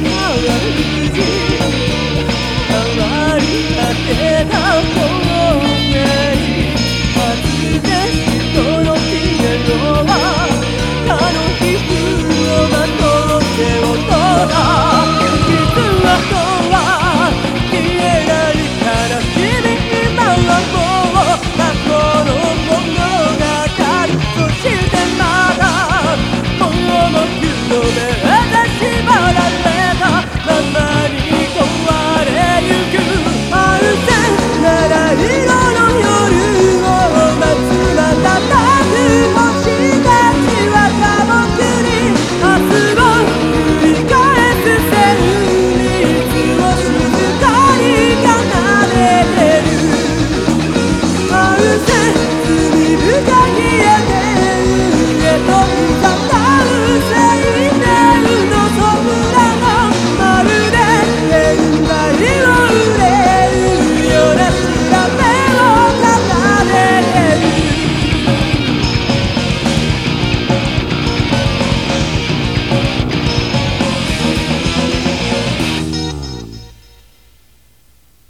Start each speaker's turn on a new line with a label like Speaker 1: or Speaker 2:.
Speaker 1: no